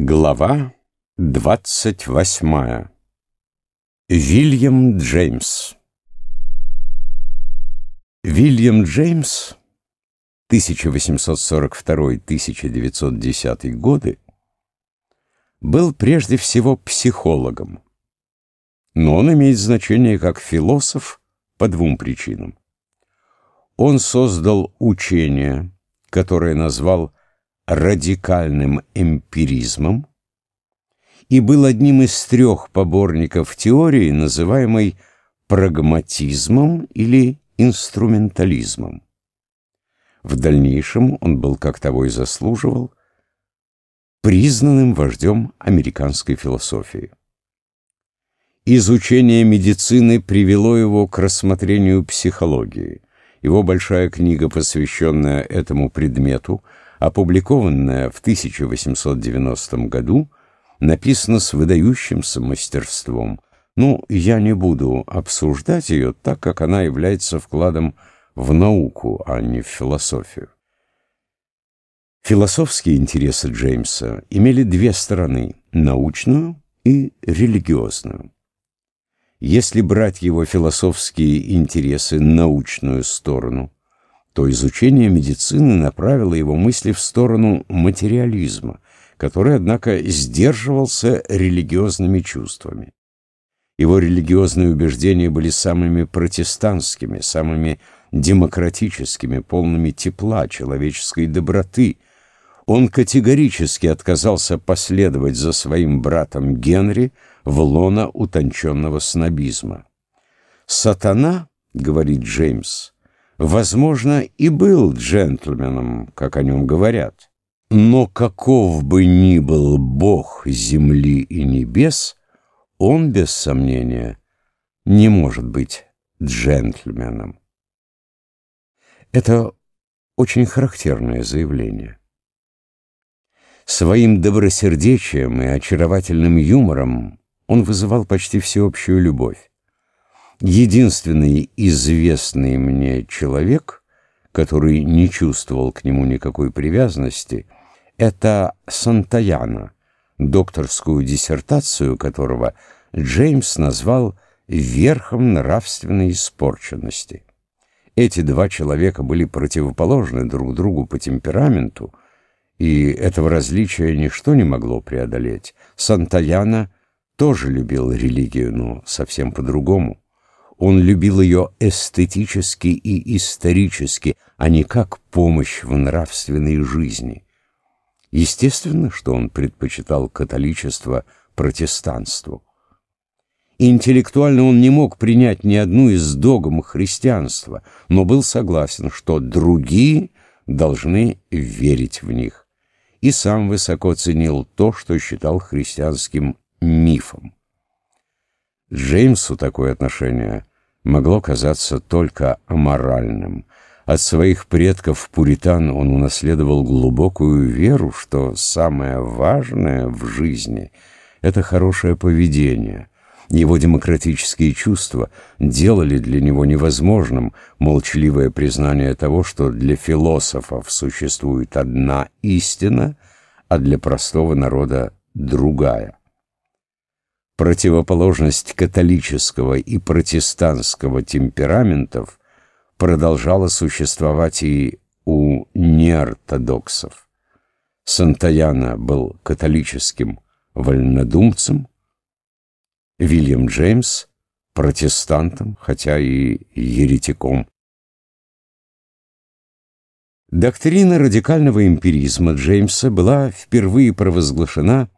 Глава двадцать восьмая. Вильям Джеймс Вильям Джеймс 1842-1910 годы был прежде всего психологом, но он имеет значение как философ по двум причинам. Он создал учение, которое назвал радикальным эмпиризмом и был одним из трех поборников теории, называемой прагматизмом или инструментализмом. В дальнейшем он был, как того и заслуживал, признанным вождем американской философии. Изучение медицины привело его к рассмотрению психологии. Его большая книга, посвященная этому предмету, опубликованная в 1890 году, написана с выдающимся мастерством. Ну, я не буду обсуждать ее, так как она является вкладом в науку, а не в философию. Философские интересы Джеймса имели две стороны – научную и религиозную. Если брать его философские интересы научную сторону – то изучение медицины направило его мысли в сторону материализма, который, однако, сдерживался религиозными чувствами. Его религиозные убеждения были самыми протестантскими, самыми демократическими, полными тепла, человеческой доброты. Он категорически отказался последовать за своим братом Генри в лона утонченного снобизма. «Сатана, — говорит Джеймс, — возможно, и был джентльменом, как о нем говорят. Но каков бы ни был Бог земли и небес, он, без сомнения, не может быть джентльменом. Это очень характерное заявление. Своим добросердечием и очаровательным юмором он вызывал почти всеобщую любовь. Единственный известный мне человек, который не чувствовал к нему никакой привязанности, это Сантаяна, докторскую диссертацию которого Джеймс назвал «верхом нравственной испорченности». Эти два человека были противоположны друг другу по темпераменту, и этого различия ничто не могло преодолеть. Сантаяна тоже любил религию, но совсем по-другому. Он любил ее эстетически и исторически, а не как помощь в нравственной жизни. Естественно, что он предпочитал католичество протестанству. Интеллектуально он не мог принять ни одну из догм христианства, но был согласен, что другие должны верить в них, и сам высоко ценил то, что считал христианским мифом. Джеймсу такое отношение могло казаться только аморальным. От своих предков-пуритан он унаследовал глубокую веру, что самое важное в жизни — это хорошее поведение. Его демократические чувства делали для него невозможным молчаливое признание того, что для философов существует одна истина, а для простого народа — другая противоположность католического и протестантского темпераментов продолжала существовать и у неортодоксов. Сантаяна был католическим вольнодумцем, Вильям Джеймс — протестантом, хотя и еретиком. Доктрина радикального эмпиризма Джеймса была впервые провозглашена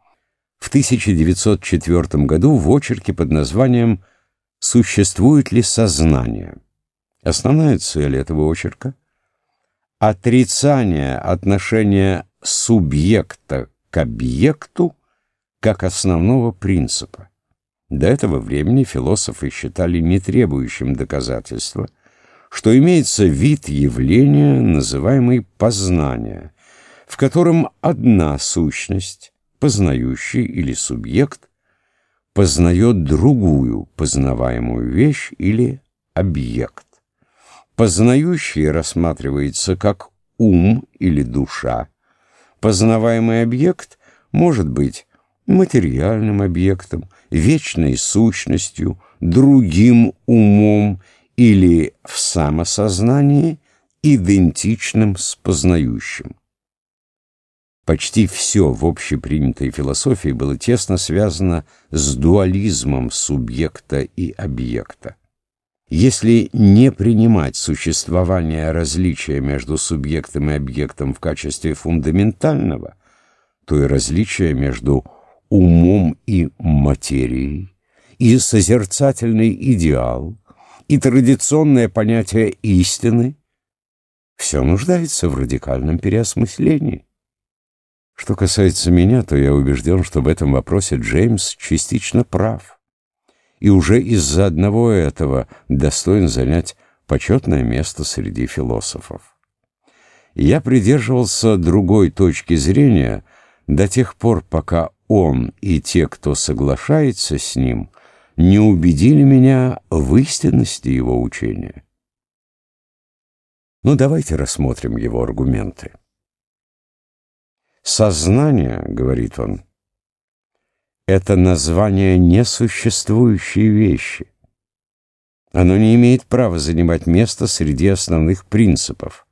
в 1904 году в очерке под названием «Существует ли сознание?». Основная цель этого очерка — отрицание отношения субъекта к объекту как основного принципа. До этого времени философы считали нетребующим доказательства, что имеется вид явления, называемый познание, в котором одна сущность познающий или субъект познает другую познаваемую вещь или объект. Познающий рассматривается как ум или душа, познаваемый объект может быть материальным объектом, вечной сущностью, другим умом или в самосознании идентичным с познающим. Почти все в общепринятой философии было тесно связано с дуализмом субъекта и объекта. Если не принимать существование различия между субъектом и объектом в качестве фундаментального, то и различия между умом и материей, и созерцательный идеал, и традиционное понятие истины, все нуждается в радикальном переосмыслении. Что касается меня, то я убежден, что в этом вопросе Джеймс частично прав. И уже из-за одного этого достоин занять почетное место среди философов. Я придерживался другой точки зрения до тех пор, пока он и те, кто соглашается с ним, не убедили меня в истинности его учения. Ну, давайте рассмотрим его аргументы. Сознание, говорит он, это название несуществующей вещи. Оно не имеет права занимать место среди основных принципов.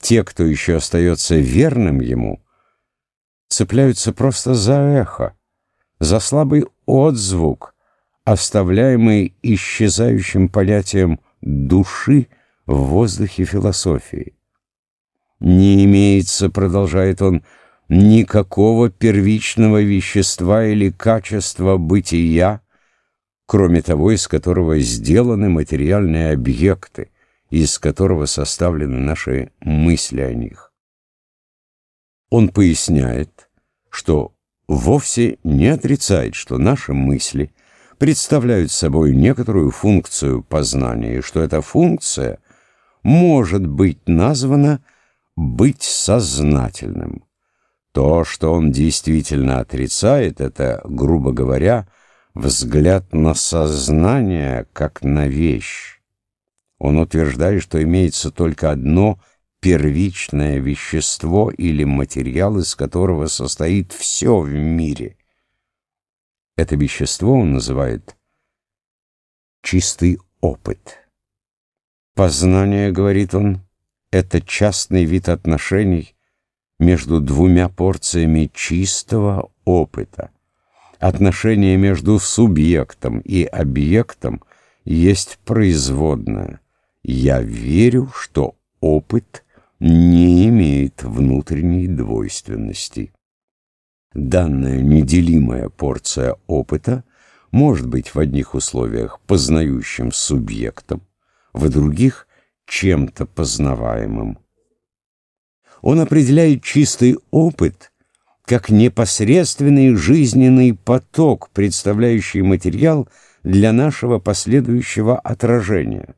Те, кто еще остается верным ему, цепляются просто за эхо, за слабый отзвук, оставляемый исчезающим понятием души в воздухе философии. Не имеется, продолжает он, никакого первичного вещества или качества бытия, кроме того, из которого сделаны материальные объекты, из которого составлены наши мысли о них. Он поясняет, что вовсе не отрицает, что наши мысли представляют собой некоторую функцию познания, и что эта функция может быть названа «быть сознательным». То, что он действительно отрицает, это, грубо говоря, взгляд на сознание как на вещь. Он утверждает, что имеется только одно первичное вещество или материал, из которого состоит все в мире. Это вещество он называет чистый опыт. Познание, говорит он, это частный вид отношений, между двумя порциями чистого опыта. Отношение между субъектом и объектом есть производное. Я верю, что опыт не имеет внутренней двойственности. Данная неделимая порция опыта может быть в одних условиях познающим субъектом, в других — чем-то познаваемым. Он определяет чистый опыт как непосредственный жизненный поток, представляющий материал для нашего последующего отражения.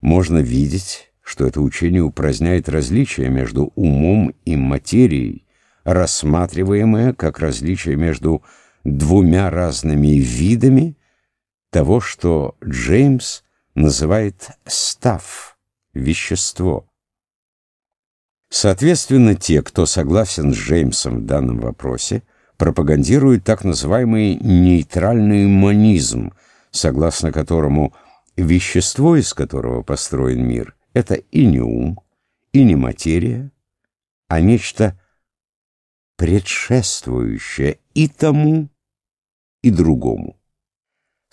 Можно видеть, что это учение упраздняет различия между умом и материей, рассматриваемое как различие между двумя разными видами того, что Джеймс называет «став» вещество. Соответственно, те, кто согласен с Джеймсом в данном вопросе, пропагандируют так называемый нейтральный монизм, согласно которому вещество, из которого построен мир, это и не ум, и не материя, а нечто предшествующее и тому, и другому.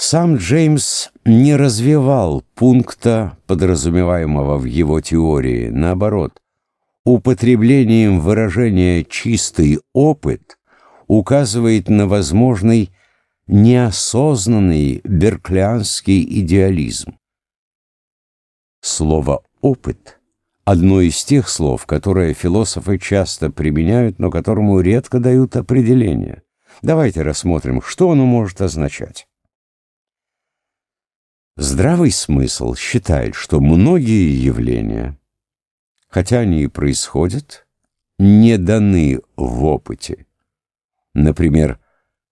Сам Джеймс не развивал пункта, подразумеваемого в его теории. Наоборот, употреблением выражения «чистый опыт» указывает на возможный неосознанный берклианский идеализм. Слово «опыт» — одно из тех слов, которые философы часто применяют, но которому редко дают определение. Давайте рассмотрим, что оно может означать. Здравый смысл считает, что многие явления, хотя они и происходят, не даны в опыте. Например,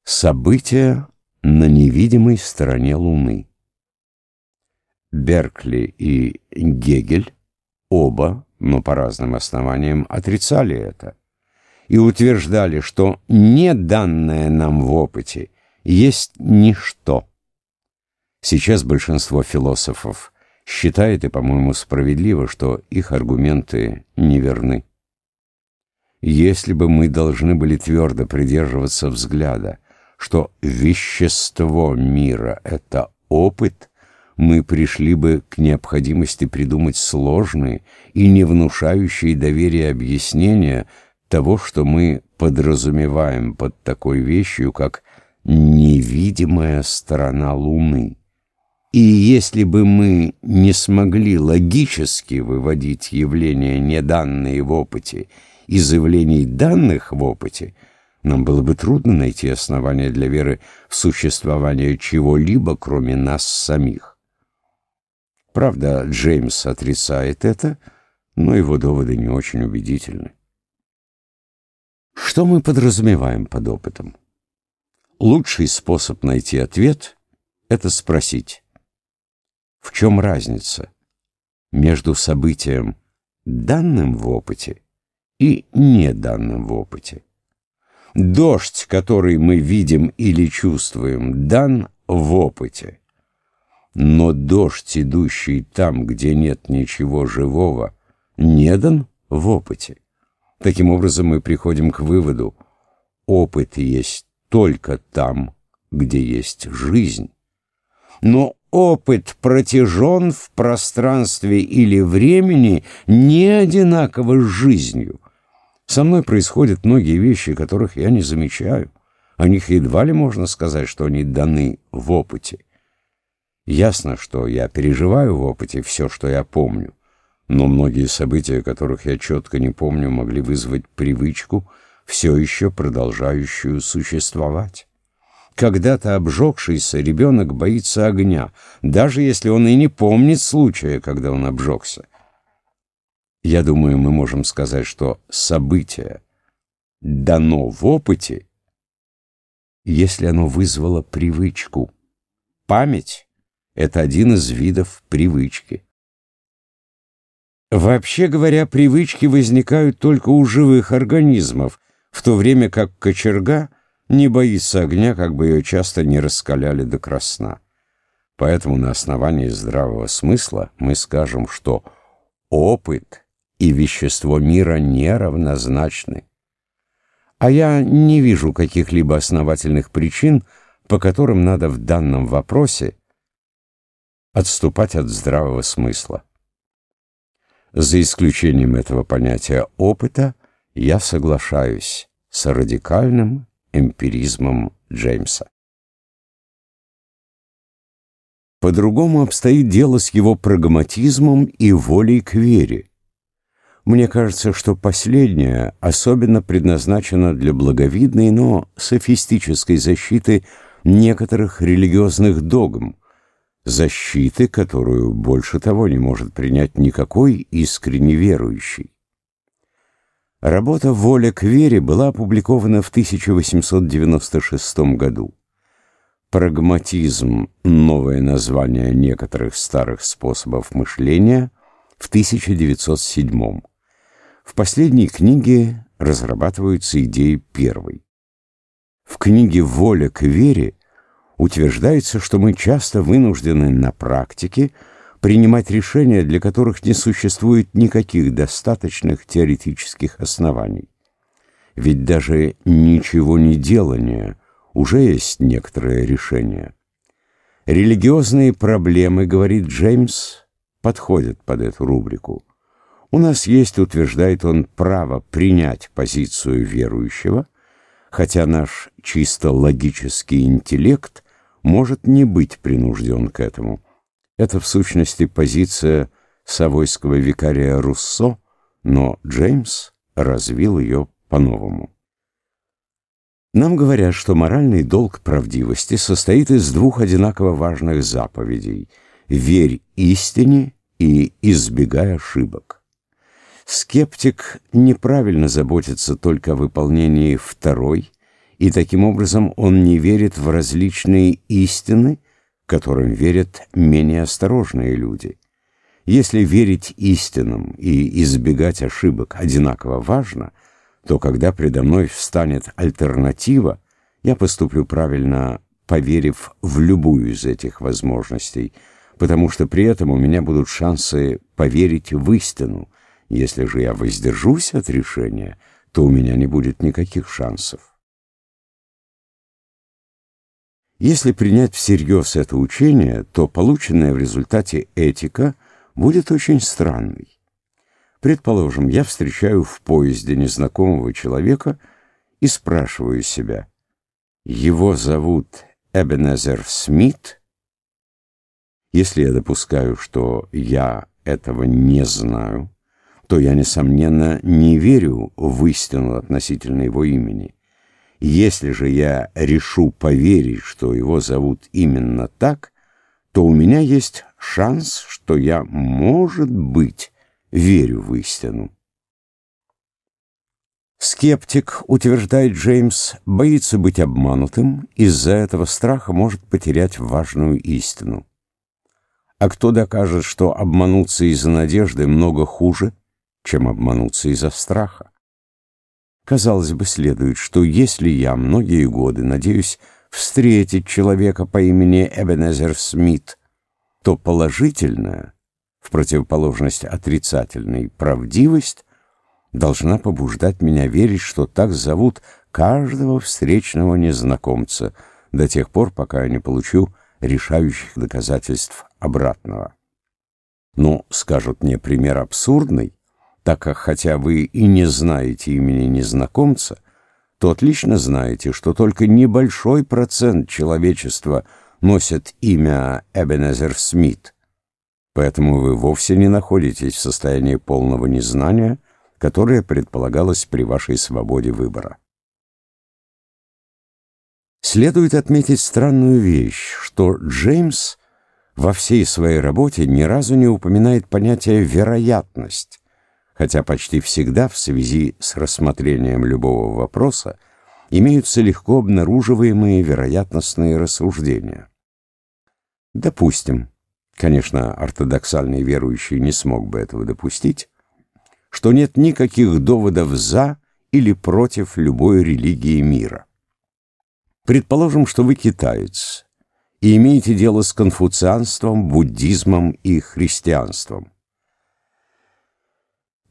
события на невидимой стороне Луны. Беркли и Гегель оба, но по разным основаниям, отрицали это. и утверждали, что не данное нам в опыте есть ничто. Сейчас большинство философов считает, и, по-моему, справедливо, что их аргументы неверны. Если бы мы должны были твердо придерживаться взгляда, что вещество мира — это опыт, мы пришли бы к необходимости придумать сложные и не внушающие доверия объяснения того, что мы подразумеваем под такой вещью, как невидимая сторона Луны. И если бы мы не смогли логически выводить явления, не данные в опыте, из явлений данных в опыте, нам было бы трудно найти основания для веры в существование чего-либо, кроме нас самих. Правда, Джеймс отрицает это, но его доводы не очень убедительны. Что мы подразумеваем под опытом? Лучший способ найти ответ — это спросить, в чем разница между событием, данным в опыте, и неданным в опыте. Дождь, который мы видим или чувствуем, дан в опыте. Но дождь, идущий там, где нет ничего живого, не дан в опыте. Таким образом, мы приходим к выводу, опыт есть только там, где есть жизнь. Но опыт протяжен в пространстве или времени не одинаково с жизнью. Со мной происходят многие вещи, которых я не замечаю. О них едва ли можно сказать, что они даны в опыте. Ясно, что я переживаю в опыте все, что я помню, но многие события, которых я четко не помню, могли вызвать привычку, все еще продолжающую существовать. Когда-то обжегшийся ребенок боится огня, даже если он и не помнит случая, когда он обжегся. Я думаю, мы можем сказать, что событие дано в опыте, если оно вызвало привычку. Память — это один из видов привычки. Вообще говоря, привычки возникают только у живых организмов, в то время как кочерга не боится огня, как бы ее часто не раскаляли до красна. Поэтому на основании здравого смысла мы скажем, что опыт и вещество мира неравнозначны. А я не вижу каких-либо основательных причин, по которым надо в данном вопросе отступать от здравого смысла. За исключением этого понятия опыта я соглашаюсь с радикальным эмпиризмом Джеймса. По-другому обстоит дело с его прагматизмом и волей к вере. Мне кажется, что последняя особенно предназначена для благовидной, но софистической защиты некоторых религиозных догм, защиты, которую больше того не может принять никакой искренне верующий. Работа «Воля к вере» была опубликована в 1896 году. «Прагматизм. Новое название некоторых старых способов мышления» в 1907 в последней книге разрабатываются идеи первой. В книге «Воля к вере» утверждается, что мы часто вынуждены на практике принимать решения, для которых не существует никаких достаточных теоретических оснований. Ведь даже ничего не делание уже есть некоторое решение. Религиозные проблемы, говорит Джеймс, подходят под эту рубрику. У нас есть, утверждает он, право принять позицию верующего, хотя наш чисто логический интеллект может не быть принужден к этому. Это в сущности позиция савойского викария Руссо, но Джеймс развил ее по-новому. Нам говорят, что моральный долг правдивости состоит из двух одинаково важных заповедей «Верь истине» и «Избегай ошибок». Скептик неправильно заботится только о выполнении второй, и таким образом он не верит в различные истины, которым верят менее осторожные люди. Если верить истинам и избегать ошибок одинаково важно, то когда предо мной встанет альтернатива, я поступлю правильно, поверив в любую из этих возможностей, потому что при этом у меня будут шансы поверить в истину. Если же я воздержусь от решения, то у меня не будет никаких шансов. Если принять всерьез это учение, то полученная в результате этика будет очень странной. Предположим, я встречаю в поезде незнакомого человека и спрашиваю себя, его зовут Эбенезер Смит? Если я допускаю, что я этого не знаю, то я, несомненно, не верю в истину относительно его имени. Если же я решу поверить, что его зовут именно так, то у меня есть шанс, что я, может быть, верю в истину. Скептик, утверждает Джеймс, боится быть обманутым, из-за этого страха может потерять важную истину. А кто докажет, что обмануться из-за надежды много хуже, чем обмануться из-за страха? Казалось бы, следует, что если я многие годы надеюсь встретить человека по имени Эбенезер Смит, то положительная, в противоположность отрицательной, правдивость должна побуждать меня верить, что так зовут каждого встречного незнакомца до тех пор, пока я не получу решающих доказательств обратного. Ну, скажут мне пример абсурдный, так как хотя вы и не знаете имени незнакомца, то отлично знаете, что только небольшой процент человечества носит имя Эбенезер Смит. Поэтому вы вовсе не находитесь в состоянии полного незнания, которое предполагалось при вашей свободе выбора. Следует отметить странную вещь, что Джеймс во всей своей работе ни разу не упоминает понятие «вероятность», хотя почти всегда в связи с рассмотрением любого вопроса имеются легко обнаруживаемые вероятностные рассуждения. Допустим, конечно, ортодоксальный верующий не смог бы этого допустить, что нет никаких доводов «за» или против любой религии мира. Предположим, что вы китаец и имеете дело с конфуцианством, буддизмом и христианством.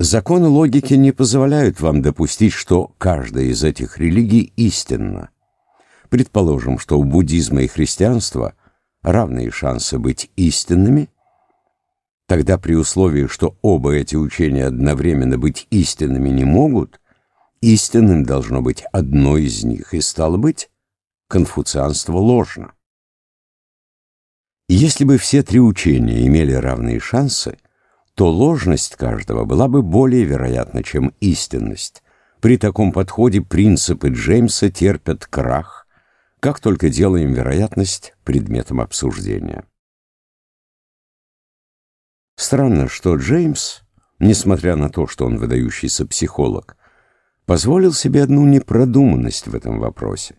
Законы логики не позволяют вам допустить, что каждая из этих религий истинна. Предположим, что у буддизма и христианства равные шансы быть истинными, тогда при условии, что оба эти учения одновременно быть истинными не могут, истинным должно быть одно из них, и стало быть, конфуцианство ложно. Если бы все три учения имели равные шансы, то ложность каждого была бы более вероятна, чем истинность. При таком подходе принципы Джеймса терпят крах, как только делаем вероятность предметом обсуждения. Странно, что Джеймс, несмотря на то, что он выдающийся психолог, позволил себе одну непродуманность в этом вопросе.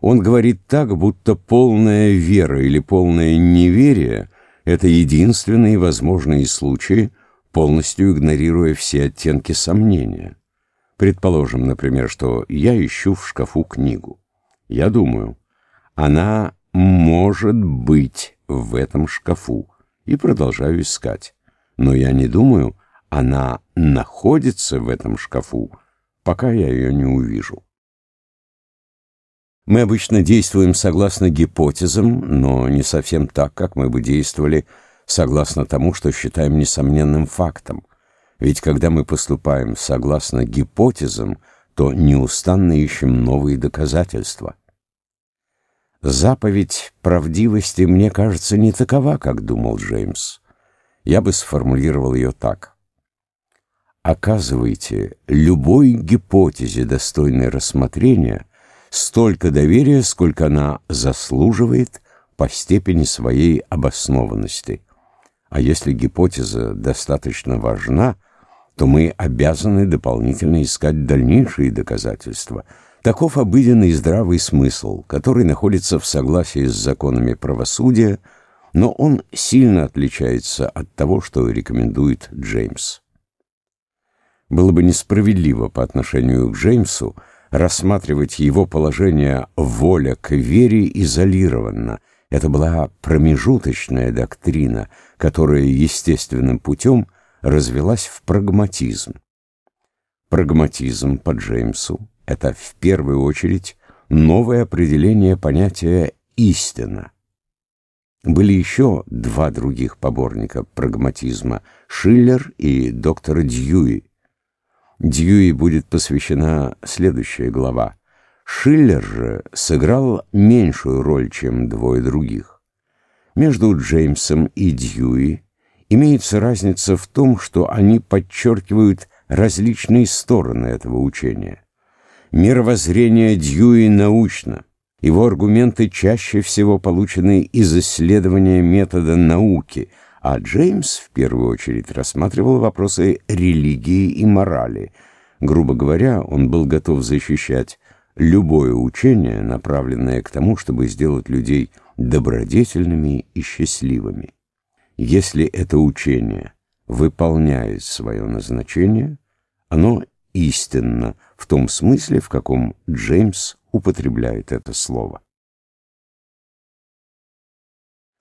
Он говорит так, будто полная вера или полное неверие — это единственные возможные случаи, полностью игнорируя все оттенки сомнения. Предположим, например, что я ищу в шкафу книгу. Я думаю, она может быть в этом шкафу, и продолжаю искать. Но я не думаю, она находится в этом шкафу, пока я ее не увижу. Мы обычно действуем согласно гипотезам, но не совсем так, как мы бы действовали согласно тому, что считаем несомненным фактом. Ведь когда мы поступаем согласно гипотезам, то неустанно ищем новые доказательства. Заповедь правдивости, мне кажется, не такова, как думал Джеймс. Я бы сформулировал ее так. Оказывайте любой гипотезе, достойной рассмотрения, столько доверия, сколько она заслуживает по степени своей обоснованности. А если гипотеза достаточно важна, то мы обязаны дополнительно искать дальнейшие доказательства. Таков обыденный здравый смысл, который находится в согласии с законами правосудия, но он сильно отличается от того, что рекомендует Джеймс. Было бы несправедливо по отношению к Джеймсу рассматривать его положение воля к вере изолированно. Это была промежуточная доктрина, которая естественным путем развелась в прагматизм. Прагматизм по Джеймсу — это в первую очередь новое определение понятия «истина». Были еще два других поборника прагматизма — Шиллер и доктор Дьюи. Дьюи будет посвящена следующая глава. Шиллер же сыграл меньшую роль, чем двое других. Между Джеймсом и Дьюи имеется разница в том, что они подчеркивают различные стороны этого учения. Мировоззрение Дьюи научно. Его аргументы чаще всего получены из исследования метода науки – а Джеймс в первую очередь рассматривал вопросы религии и морали. Грубо говоря, он был готов защищать любое учение, направленное к тому, чтобы сделать людей добродетельными и счастливыми. Если это учение выполняет свое назначение, оно истинно в том смысле, в каком Джеймс употребляет это слово.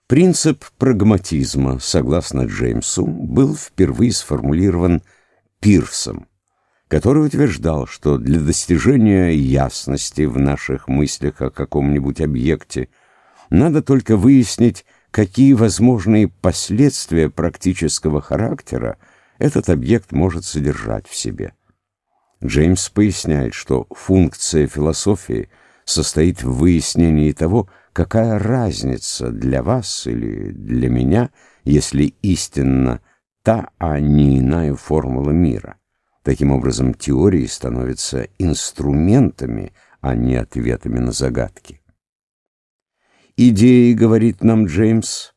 Принцип прагматизма, согласно Джеймсу, был впервые сформулирован Пирсом, который утверждал, что для достижения ясности в наших мыслях о каком-нибудь объекте надо только выяснить, какие возможные последствия практического характера этот объект может содержать в себе. Джеймс поясняет, что функция философии состоит в выяснении того, какая разница для вас или для меня, если истинно та, а не иная формула мира? Таким образом, теории становятся инструментами, а не ответами на загадки. Идеи, говорит нам Джеймс,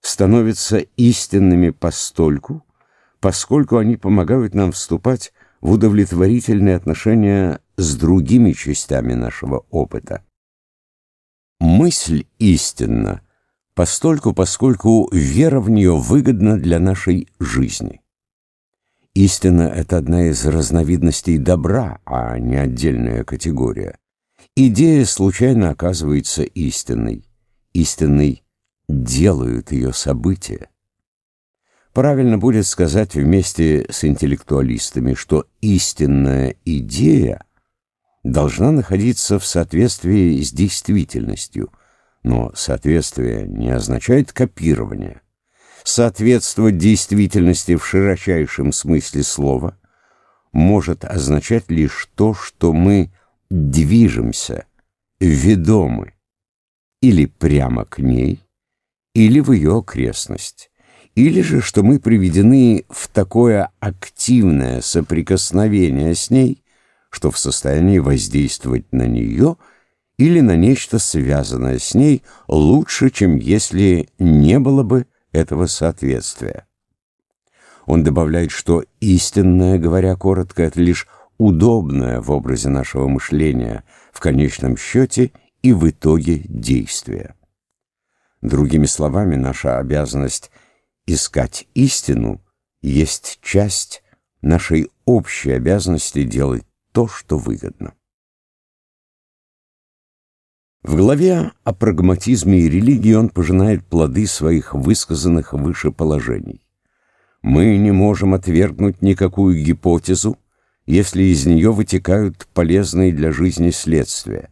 становятся истинными постольку, поскольку они помогают нам вступать в удовлетворительные отношения с другими частями нашего опыта. Мысль истинна, постольку, поскольку вера в нее выгодна для нашей жизни. Истина — это одна из разновидностей добра, а не отдельная категория. Идея случайно оказывается истинной. Истинной делают ее события. Правильно будет сказать вместе с интеллектуалистами, что истинная идея должна находиться в соответствии с действительностью, но соответствие не означает копирование. Соответствовать действительности в широчайшем смысле слова может означать лишь то, что мы движемся, ведомы, или прямо к ней, или в ее окрестность, или же что мы приведены в такое активное соприкосновение с ней, что в состоянии воздействовать на нее или на нечто связанное с ней лучше, чем если не было бы этого соответствия. Он добавляет, что истинное, говоря коротко, это лишь удобное в образе нашего мышления, в конечном счете и в итоге действия. Другими словами, наша обязанность искать истину есть часть нашей общей обязанности делать то, что выгодно. В главе о прагматизме и религии он пожинает плоды своих высказанных выше положений. Мы не можем отвергнуть никакую гипотезу, если из нее вытекают полезные для жизни следствия.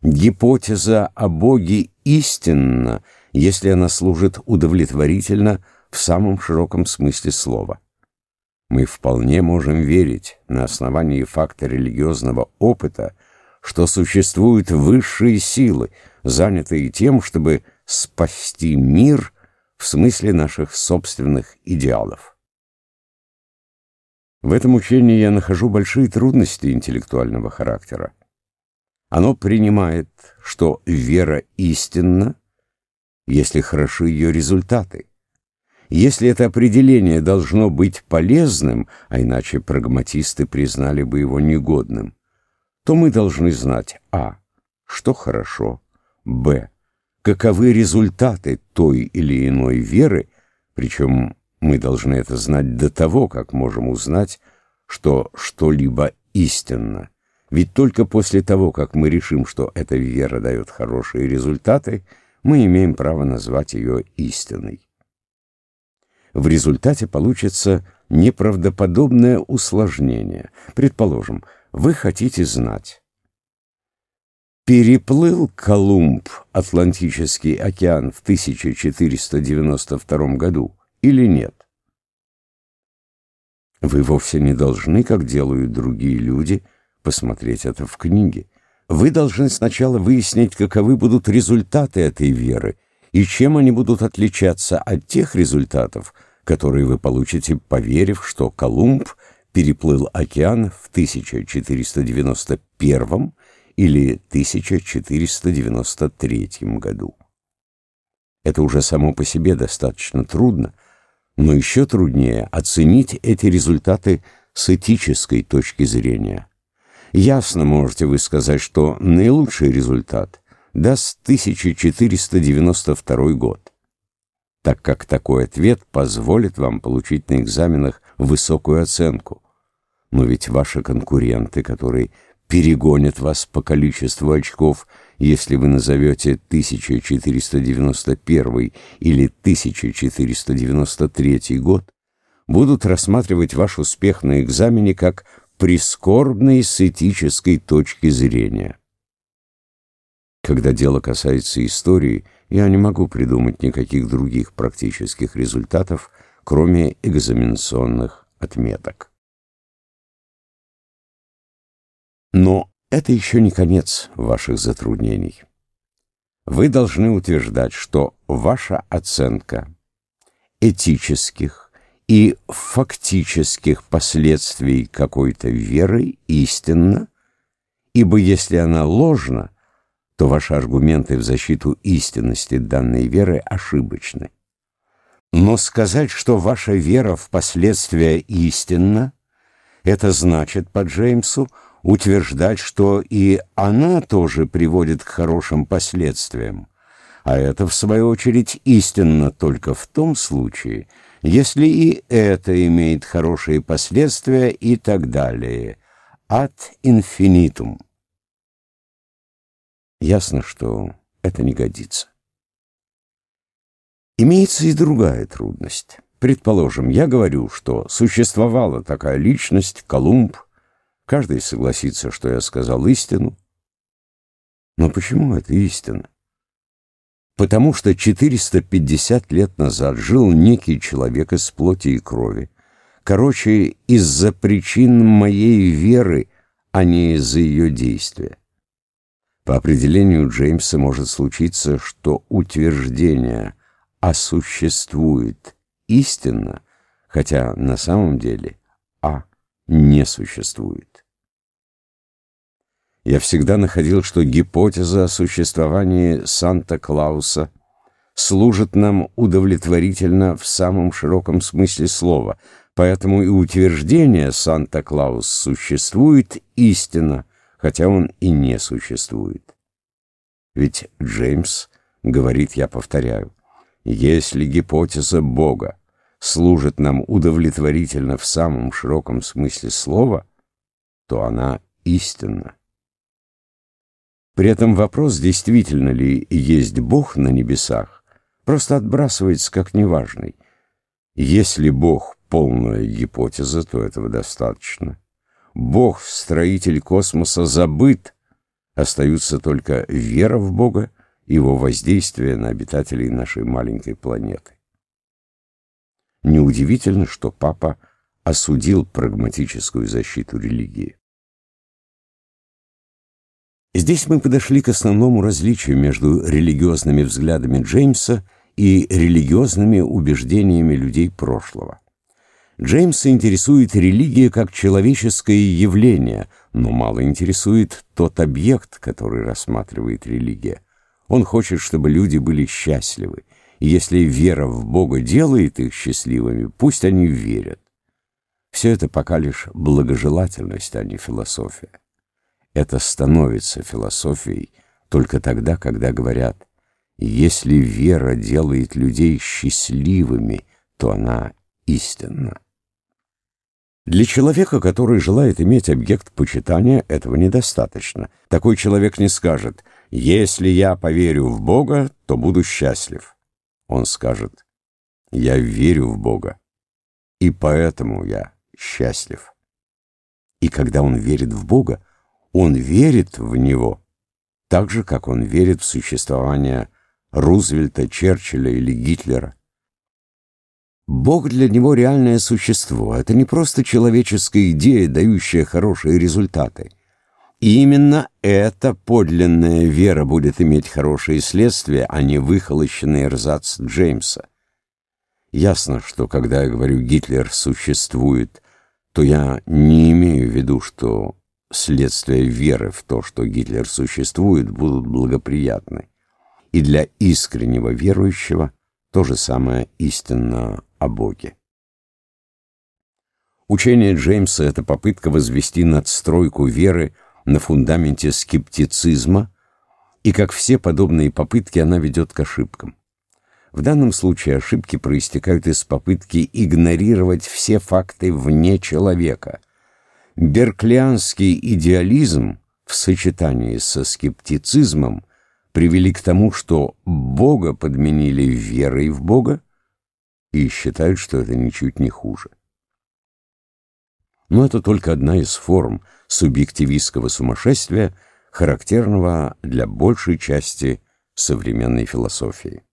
Гипотеза о Боге истинна, если она служит удовлетворительно в самом широком смысле слова. Мы вполне можем верить на основании факта религиозного опыта, что существуют высшие силы, занятые тем, чтобы спасти мир в смысле наших собственных идеалов. В этом учении я нахожу большие трудности интеллектуального характера. Оно принимает, что вера истинна, если хороши ее результаты. Если это определение должно быть полезным, а иначе прагматисты признали бы его негодным, то мы должны знать а. что хорошо, б. каковы результаты той или иной веры, причем мы должны это знать до того, как можем узнать, что что-либо истинно. Ведь только после того, как мы решим, что эта вера дает хорошие результаты, мы имеем право назвать ее истиной. В результате получится неправдоподобное усложнение. Предположим, вы хотите знать, переплыл Колумб Атлантический океан в 1492 году или нет? Вы вовсе не должны, как делают другие люди, посмотреть это в книге. Вы должны сначала выяснить, каковы будут результаты этой веры и чем они будут отличаться от тех результатов, которые вы получите, поверив, что Колумб переплыл океан в 1491 или 1493 году. Это уже само по себе достаточно трудно, но еще труднее оценить эти результаты с этической точки зрения. Ясно можете вы сказать, что наилучший результат даст 1492 год, так как такой ответ позволит вам получить на экзаменах высокую оценку. Но ведь ваши конкуренты, которые перегонят вас по количеству очков, если вы назовете 1491 или 1493 год, будут рассматривать ваш успех на экзамене как прискорбный с этической точки зрения. Когда дело касается истории, я не могу придумать никаких других практических результатов, кроме экзаменационных отметок. Но это еще не конец ваших затруднений. Вы должны утверждать, что ваша оценка этических и фактических последствий какой-то веры истинна, ибо если она ложна, то ваши аргументы в защиту истинности данной веры ошибочны. Но сказать, что ваша вера в последствия истинна, это значит, по Джеймсу, утверждать, что и она тоже приводит к хорошим последствиям. А это, в свою очередь, истинно только в том случае, если и это имеет хорошие последствия и так далее. Ad infinitum. Ясно, что это не годится. Имеется и другая трудность. Предположим, я говорю, что существовала такая личность, Колумб, Каждый согласится, что я сказал истину. Но почему это истина? Потому что 450 лет назад жил некий человек из плоти и крови. Короче, из-за причин моей веры, а не из-за ее действия. По определению Джеймса может случиться, что утверждение «осуществует» истинно, хотя на самом деле «а» не существует. Я всегда находил, что гипотеза о существовании Санта-Клауса служит нам удовлетворительно в самом широком смысле слова, поэтому и утверждение «Санта-Клаус существует» истина, хотя он и не существует. Ведь Джеймс говорит, я повторяю, если гипотеза Бога служит нам удовлетворительно в самом широком смысле слова, то она истинна. При этом вопрос, действительно ли есть Бог на небесах, просто отбрасывается как неважный. Если Бог — полная гипотеза, то этого достаточно. Бог, строитель космоса, забыт. Остаются только вера в Бога и его воздействие на обитателей нашей маленькой планеты. Неудивительно, что папа осудил прагматическую защиту религии. Здесь мы подошли к основному различию между религиозными взглядами Джеймса и религиозными убеждениями людей прошлого. Джеймса интересует религия как человеческое явление, но мало интересует тот объект, который рассматривает религия. Он хочет, чтобы люди были счастливы, если вера в Бога делает их счастливыми, пусть они верят. Все это пока лишь благожелательность, а не философия. Это становится философией только тогда, когда говорят, если вера делает людей счастливыми, то она истинна. Для человека, который желает иметь объект почитания, этого недостаточно. Такой человек не скажет «Если я поверю в Бога, то буду счастлив». Он скажет «Я верю в Бога, и поэтому я счастлив». И когда он верит в Бога, он верит в Него, так же, как он верит в существование Рузвельта, Черчилля или Гитлера. Бог для него реальное существо. Это не просто человеческая идея, дающая хорошие результаты. И именно эта подлинная вера будет иметь хорошие следствия, а не выхолощенный эрзац Джеймса. Ясно, что когда я говорю «Гитлер существует», то я не имею в виду, что следствия веры в то, что Гитлер существует, будут благоприятны. И для искреннего верующего то же самое истинно о Боге. Учение Джеймса — это попытка возвести надстройку веры на фундаменте скептицизма, и, как все подобные попытки, она ведет к ошибкам. В данном случае ошибки проистекают из попытки игнорировать все факты вне человека. Берклианский идеализм в сочетании со скептицизмом привели к тому, что Бога подменили верой в Бога, и считают, что это ничуть не хуже. Но это только одна из форм субъективистского сумасшествия, характерного для большей части современной философии.